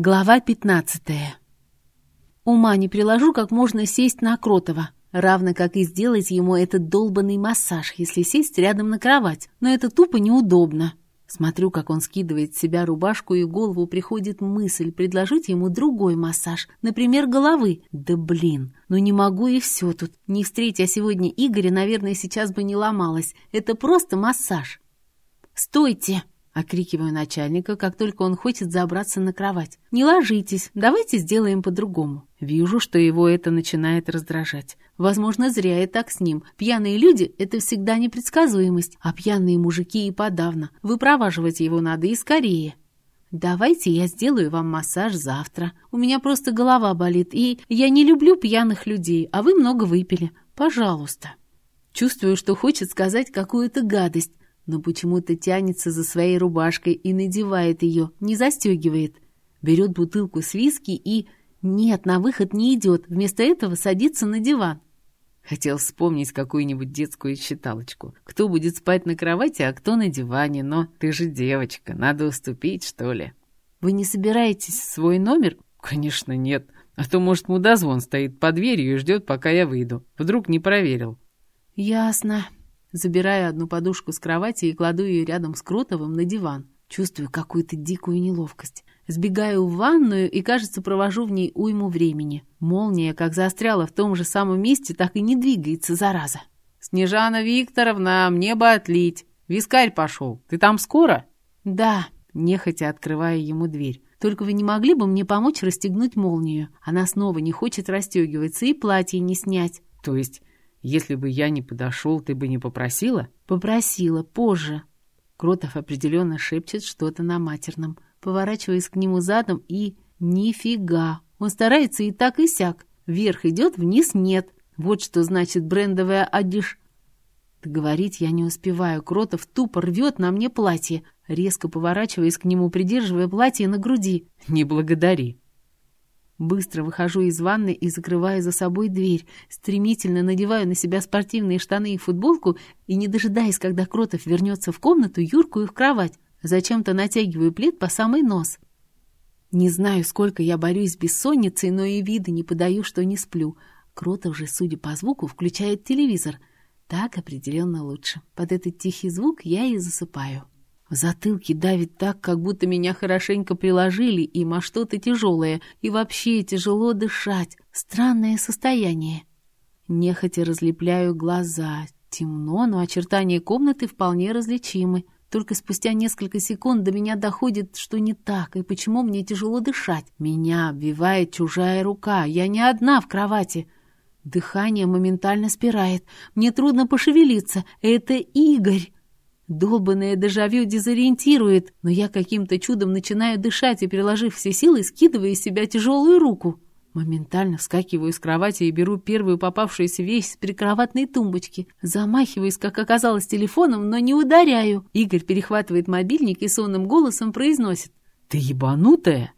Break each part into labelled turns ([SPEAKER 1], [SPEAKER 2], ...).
[SPEAKER 1] Глава 15. Ума не приложу, как можно сесть на Кротова, равно как и сделать ему этот долбанный массаж, если сесть рядом на кровать, но это тупо неудобно. Смотрю, как он скидывает с себя рубашку, и голову приходит мысль предложить ему другой массаж, например, головы. Да блин, ну не могу и все тут. Не встретя сегодня Игоря, наверное, сейчас бы не ломалась. Это просто массаж. «Стойте!» Окрикиваю начальника, как только он хочет забраться на кровать. «Не ложитесь, давайте сделаем по-другому». Вижу, что его это начинает раздражать. Возможно, зря я так с ним. Пьяные люди — это всегда непредсказуемость, а пьяные мужики и подавно. Выпроваживать его надо и скорее. «Давайте я сделаю вам массаж завтра. У меня просто голова болит, и я не люблю пьяных людей, а вы много выпили. Пожалуйста». Чувствую, что хочет сказать какую-то гадость, но почему-то тянется за своей рубашкой и надевает ее, не застегивает. Берет бутылку с виски и... Нет, на выход не идет, вместо этого садится на диван. Хотел вспомнить какую-нибудь детскую считалочку. Кто будет спать на кровати, а кто на диване, но ты же девочка, надо уступить, что ли. Вы не собираетесь в свой номер? Конечно, нет. А то, может, мудозвон стоит под дверью и ждет, пока я выйду. Вдруг не проверил. Ясно. Забираю одну подушку с кровати и кладу ее рядом с Кротовым на диван. Чувствую какую-то дикую неловкость. Сбегаю в ванную и, кажется, провожу в ней уйму времени. Молния, как застряла в том же самом месте, так и не двигается, зараза. «Снежана Викторовна, мне бы отлить. Вискарь пошел. Ты там скоро?» «Да», нехотя открывая ему дверь. «Только вы не могли бы мне помочь расстегнуть молнию? Она снова не хочет расстегиваться и платье не снять». «То есть если бы я не подошел, ты бы не попросила? Попросила, позже. Кротов определенно шепчет что-то на матерном. Поворачиваясь к нему задом и... Нифига! Он старается и так, и сяк. Вверх идет, вниз нет. Вот что значит брендовая одежь. Договорить я не успеваю. Кротов тупо рвет на мне платье, резко поворачиваясь к нему, придерживая платье на груди. «Не благодари». Быстро выхожу из ванны и закрываю за собой дверь, стремительно надеваю на себя спортивные штаны и футболку и, не дожидаясь, когда Кротов вернется в комнату, юркую в кровать. Зачем-то натягиваю плед по самый нос. Не знаю, сколько я борюсь с бессонницей, но и вида не подаю, что не сплю. Кротов же, судя по звуку, включает телевизор. Так определенно лучше. Под этот тихий звук я и засыпаю. В затылке давит так, как будто меня хорошенько приложили им, а что-то тяжелое, и вообще тяжело дышать. Странное состояние. Нехотя разлепляю глаза. Темно, но очертания комнаты вполне различимы. Только спустя несколько секунд до меня доходит, что не так, и почему мне тяжело дышать. Меня обвивает чужая рука, я не одна в кровати. Дыхание моментально спирает. Мне трудно пошевелиться. Это Игорь. Долбанное дежавю дезориентирует, но я каким-то чудом начинаю дышать и, приложив все силы, скидываю из себя тяжелую руку. Моментально вскакиваю с кровати и беру первую попавшуюся вещь с прикроватной тумбочки. Замахиваюсь, как оказалось, телефоном, но не ударяю. Игорь перехватывает мобильник и сонным голосом произносит. «Ты ебанутая?»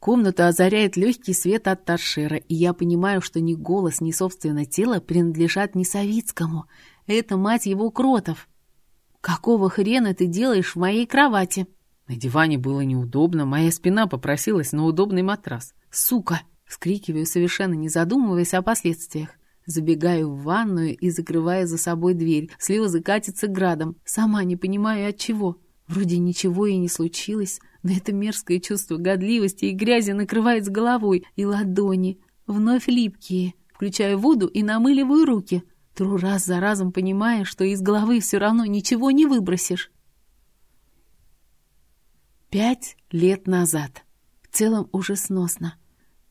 [SPEAKER 1] Комнату озаряет легкий свет от торшера, и я понимаю, что ни голос, ни собственное тело принадлежат не Савицкому. Это мать его Кротов. «Какого хрена ты делаешь в моей кровати?» На диване было неудобно, моя спина попросилась на удобный матрас. «Сука!» — вскрикиваю, совершенно не задумываясь о последствиях. Забегаю в ванную и закрываю за собой дверь. Слезы катятся градом. Сама не понимаю от чего. Вроде ничего и не случилось, но это мерзкое чувство годливости и грязи накрывает с головой, и ладони, вновь липкие. Включаю воду и намыливаю руки. Тру раз за разом, понимая, что из головы все равно ничего не выбросишь. Пять лет назад. В целом уже сносно.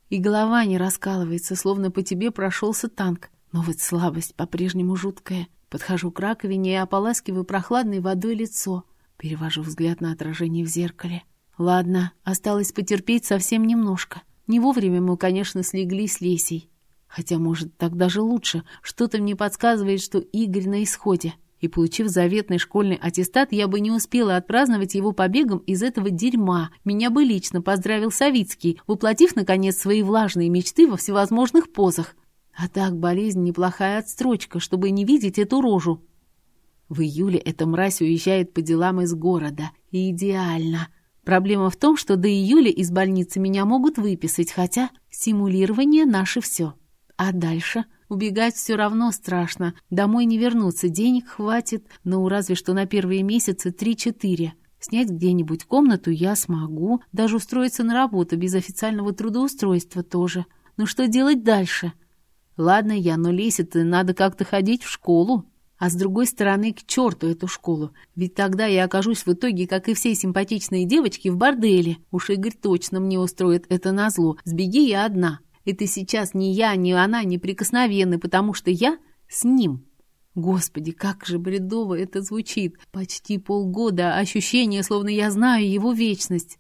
[SPEAKER 1] И голова не раскалывается, словно по тебе прошелся танк. Но вот слабость по-прежнему жуткая. Подхожу к раковине и ополаскиваю прохладной водой лицо. Перевожу взгляд на отражение в зеркале. Ладно, осталось потерпеть совсем немножко. Не вовремя мы, конечно, слегли с Лесей. Хотя, может, так даже лучше. Что-то мне подсказывает, что Игорь на исходе. И, получив заветный школьный аттестат, я бы не успела отпраздновать его побегом из этого дерьма. Меня бы лично поздравил Савицкий, воплотив, наконец, свои влажные мечты во всевозможных позах. А так, болезнь неплохая отстрочка, чтобы не видеть эту рожу. В июле эта мразь уезжает по делам из города. И идеально. Проблема в том, что до июля из больницы меня могут выписать, хотя симулирование наше все. А дальше? Убегать все равно страшно. Домой не вернуться, денег хватит, ну, разве что на первые месяцы три-четыре. Снять где-нибудь комнату я смогу, даже устроиться на работу без официального трудоустройства тоже. Но что делать дальше? Ладно я, но лесит надо как-то ходить в школу. А с другой стороны, к черту эту школу. Ведь тогда я окажусь в итоге, как и все симпатичные девочки, в борделе. Уж Игорь точно мне устроит это назло. Сбеги я одна. Это сейчас ни я, ни она неприкосновенны, потому что я с ним. Господи, как же бредово это звучит. Почти полгода, ощущение, словно я знаю его вечность.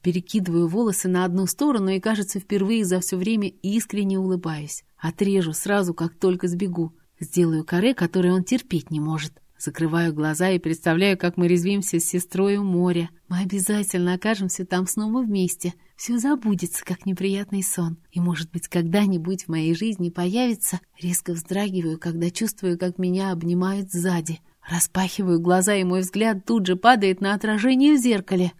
[SPEAKER 1] Перекидываю волосы на одну сторону и, кажется, впервые за все время искренне улыбаюсь. Отрежу сразу, как только сбегу. Сделаю каре, которое он терпеть не может. Закрываю глаза и представляю, как мы резвимся с сестрой у моря. Мы обязательно окажемся там снова вместе. Все забудется, как неприятный сон. И, может быть, когда-нибудь в моей жизни появится... Резко вздрагиваю, когда чувствую, как меня обнимают сзади. Распахиваю глаза, и мой взгляд тут же падает на отражение в зеркале.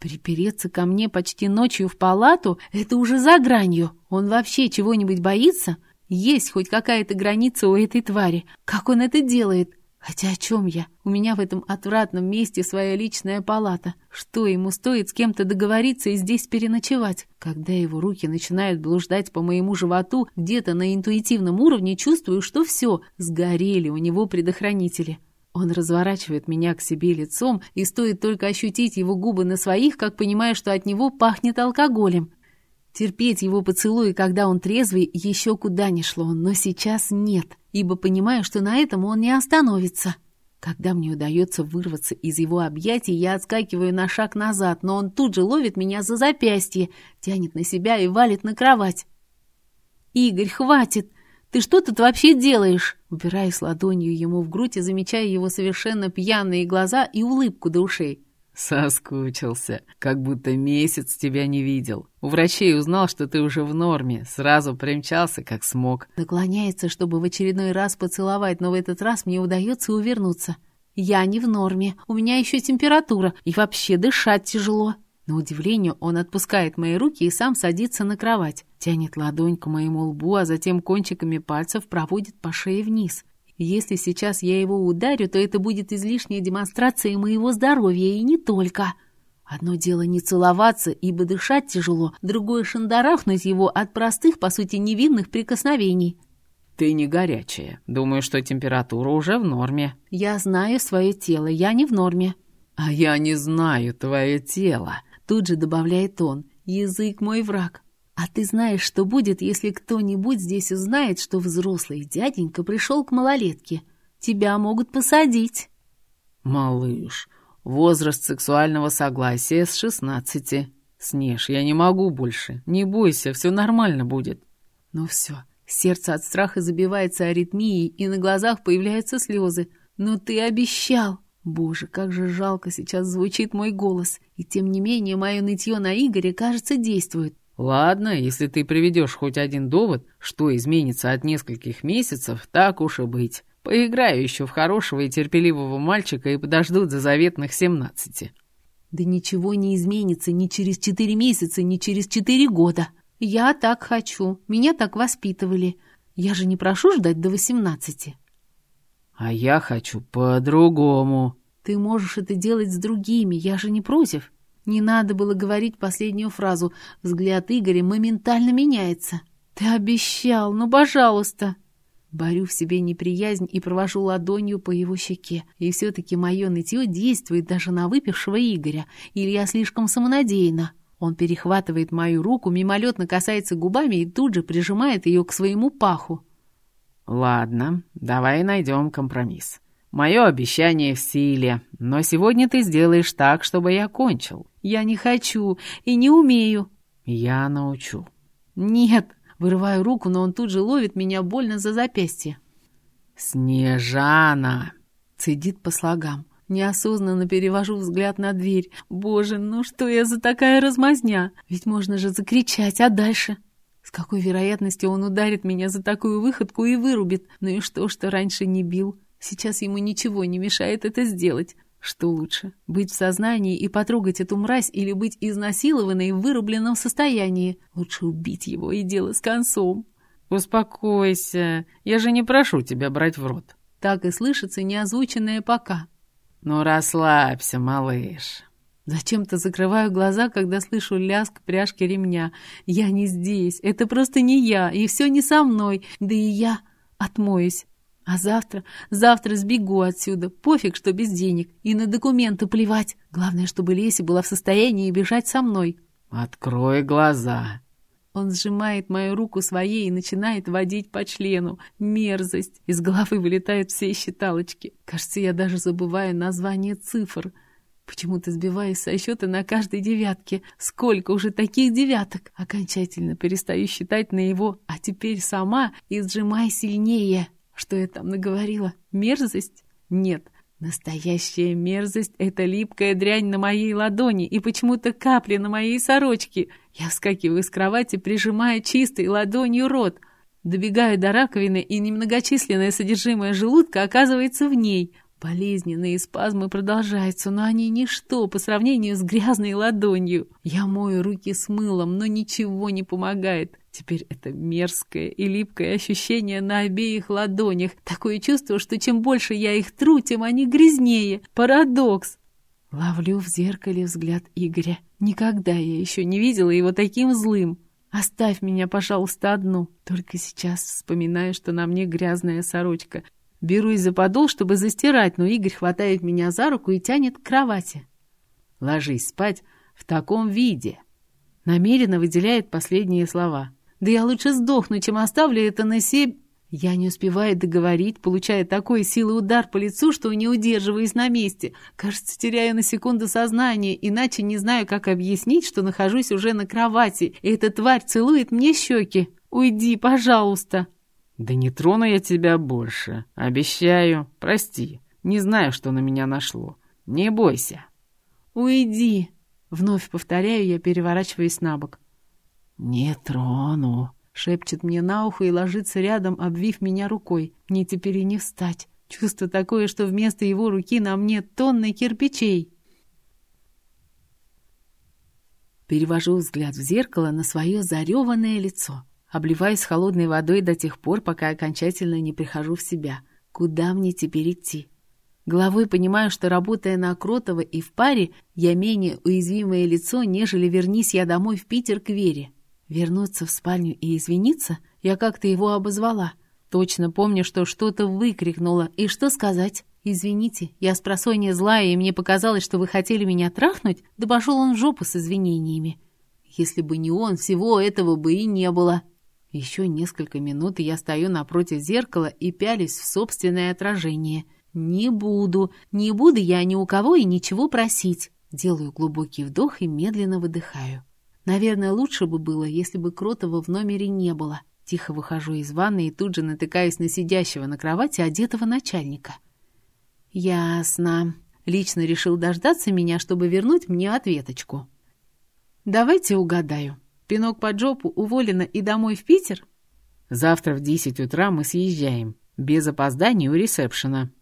[SPEAKER 1] Припереться ко мне почти ночью в палату — это уже за гранью. Он вообще чего-нибудь боится? Есть хоть какая-то граница у этой твари. Как он это делает? Хотя о чем я? У меня в этом отвратном месте своя личная палата. Что ему стоит с кем-то договориться и здесь переночевать? Когда его руки начинают блуждать по моему животу, где-то на интуитивном уровне чувствую, что все, сгорели у него предохранители. Он разворачивает меня к себе лицом, и стоит только ощутить его губы на своих, как понимаю, что от него пахнет алкоголем. Терпеть его поцелуи, когда он трезвый, еще куда ни шло, но сейчас нет, ибо понимаю, что на этом он не остановится. Когда мне удается вырваться из его объятий, я отскакиваю на шаг назад, но он тут же ловит меня за запястье, тянет на себя и валит на кровать. «Игорь, хватит! Ты что тут вообще делаешь?» Упираюсь ладонью ему в грудь и замечаю его совершенно пьяные глаза и улыбку до ушей.
[SPEAKER 2] Соскучился, как будто месяц тебя не видел. У врачей узнал, что ты уже в норме, сразу примчался, как смог.
[SPEAKER 1] Наклоняется, чтобы в очередной раз поцеловать, но в этот раз мне удается увернуться. Я не в норме, у меня еще температура, и вообще дышать тяжело. На удивление он отпускает мои руки и сам садится на кровать, тянет ладонь к моему лбу, а затем кончиками пальцев проводит по шее вниз. Если сейчас я его ударю, то это будет излишняя демонстрация моего здоровья, и не только. Одно дело не целоваться, ибо дышать тяжело, другое — шандарахнуть его от простых, по сути, невинных прикосновений.
[SPEAKER 2] «Ты не горячая. Думаю, что температура уже в норме».
[SPEAKER 1] «Я знаю свое тело, я не в норме».
[SPEAKER 2] «А я не знаю твое тело», —
[SPEAKER 1] тут же добавляет он. «Язык мой враг». А ты знаешь, что будет, если кто-нибудь здесь узнает, что взрослый дяденька пришел к малолетке? Тебя могут посадить.
[SPEAKER 2] Малыш, возраст сексуального согласия с шестнадцати. Снеж, я не могу больше. Не бойся, все нормально будет.
[SPEAKER 1] Ну все, сердце от страха забивается аритмией, и на глазах появляются слезы. Но ты обещал. Боже, как же жалко сейчас звучит мой голос. И тем не менее, мое нытье на Игоре, кажется, действует.
[SPEAKER 2] Ладно, если ты приведешь хоть один довод, что изменится от нескольких месяцев, так уж и быть. Поиграю еще в хорошего и терпеливого мальчика и подожду до заветных семнадцати.
[SPEAKER 1] Да ничего не изменится ни через четыре месяца, ни через четыре года. Я так хочу, меня так воспитывали. Я же не прошу ждать до восемнадцати.
[SPEAKER 2] А я хочу по-другому.
[SPEAKER 1] Ты можешь это делать с другими, я же не против. Не надо было говорить последнюю фразу. Взгляд Игоря моментально меняется. «Ты обещал, ну, пожалуйста!» Борю в себе неприязнь и провожу ладонью по его щеке. И все-таки мое нытье действует даже на выпившего Игоря. Или я слишком самонадеянна. Он перехватывает мою руку, мимолетно касается губами и тут же прижимает ее к своему паху.
[SPEAKER 2] «Ладно, давай найдем компромисс. Мое обещание в силе, но сегодня ты сделаешь так, чтобы я кончил.
[SPEAKER 1] Я не хочу и не умею.
[SPEAKER 2] Я научу.
[SPEAKER 1] Нет, вырываю руку, но он тут же ловит меня больно за запястье.
[SPEAKER 2] Снежана!
[SPEAKER 1] Цедит по слогам. Неосознанно перевожу взгляд на дверь. Боже, ну что я за такая размазня? Ведь можно же закричать, а дальше? С какой вероятностью он ударит меня за такую выходку и вырубит? Ну и что, что раньше не бил? Сейчас ему ничего не мешает это сделать. Что лучше, быть в сознании и потрогать эту мразь или быть изнасилованной в вырубленном состоянии? Лучше убить его и дело с концом.
[SPEAKER 2] «Успокойся, я же не прошу тебя брать в рот».
[SPEAKER 1] Так и слышится неозвученное «пока».
[SPEAKER 2] «Ну расслабься, малыш».
[SPEAKER 1] Зачем-то закрываю глаза, когда слышу лязг пряжки ремня. Я не здесь, это просто не я, и все не со мной, да и я отмоюсь. А завтра, завтра сбегу отсюда. Пофиг, что без денег. И на документы плевать. Главное, чтобы Леся была в состоянии бежать со мной.
[SPEAKER 2] «Открой глаза!»
[SPEAKER 1] Он сжимает мою руку своей и начинает водить по члену. Мерзость. Из головы вылетают все считалочки. Кажется, я даже забываю название цифр. Почему-то сбиваюсь со счета на каждой девятке. Сколько уже таких девяток? Окончательно перестаю считать на его «а теперь сама» и сжимай сильнее. Что я там наговорила? Мерзость? Нет. Настоящая мерзость — это липкая дрянь на моей ладони и почему-то капли на моей сорочке. Я вскакиваю с кровати, прижимая чистой ладонью рот. Добегаю до раковины, и немногочисленное содержимое желудка оказывается в ней. Болезненные спазмы продолжаются, но они ничто по сравнению с грязной ладонью. Я мою руки с мылом, но ничего не помогает. Теперь это мерзкое и липкое ощущение на обеих ладонях. Такое чувство, что чем больше я их тру, тем они грязнее. Парадокс. Ловлю в зеркале взгляд Игоря. Никогда я еще не видела его таким злым. Оставь меня, пожалуйста, одну. Только сейчас вспоминаю, что на мне грязная сорочка. Берусь за подол, чтобы застирать, но Игорь хватает меня за руку и тянет к кровати. «Ложись спать в таком виде!» Намеренно выделяет последние слова. «Да я лучше сдохну, чем оставлю это на себе...» Я не успеваю договорить, получая такой силы удар по лицу, что не удерживаюсь на месте. Кажется, теряю на секунду сознание, иначе не знаю, как объяснить, что нахожусь уже на кровати, и эта тварь целует мне щеки. «Уйди, пожалуйста!»
[SPEAKER 2] «Да не трону я тебя больше. Обещаю. Прости. Не знаю, что на меня нашло. Не бойся».
[SPEAKER 1] «Уйди!» — вновь повторяю я, переворачиваясь на бок.
[SPEAKER 2] «Не трону!» — шепчет мне на ухо и ложится рядом, обвив меня рукой.
[SPEAKER 1] Мне теперь и не встать. Чувство такое, что вместо его руки на мне тонны кирпичей. Перевожу взгляд в зеркало на свое зареванное лицо. Обливаюсь холодной водой до тех пор, пока окончательно не прихожу в себя. Куда мне теперь идти? Головой понимаю, что, работая на Кротова и в паре, я менее уязвимое лицо, нежели вернись я домой в Питер к Вере. Вернуться в спальню и извиниться? Я как-то его обозвала. Точно помню, что что-то выкрикнула. И что сказать? «Извините, я с просонья злая, и мне показалось, что вы хотели меня трахнуть, да пошел он в жопу с извинениями. Если бы не он, всего этого бы и не было». Еще несколько минут, я стою напротив зеркала и пялюсь в собственное отражение. «Не буду, не буду я ни у кого и ничего просить». Делаю глубокий вдох и медленно выдыхаю. Наверное, лучше бы было, если бы Кротова в номере не было. Тихо выхожу из ванны и тут же натыкаюсь на сидящего на кровати одетого начальника. «Ясно. Лично решил дождаться меня, чтобы вернуть мне ответочку». «Давайте угадаю. Пинок под жопу, уволена и домой в Питер?
[SPEAKER 2] Завтра в десять утра мы съезжаем. Без опозданий у ресепшена.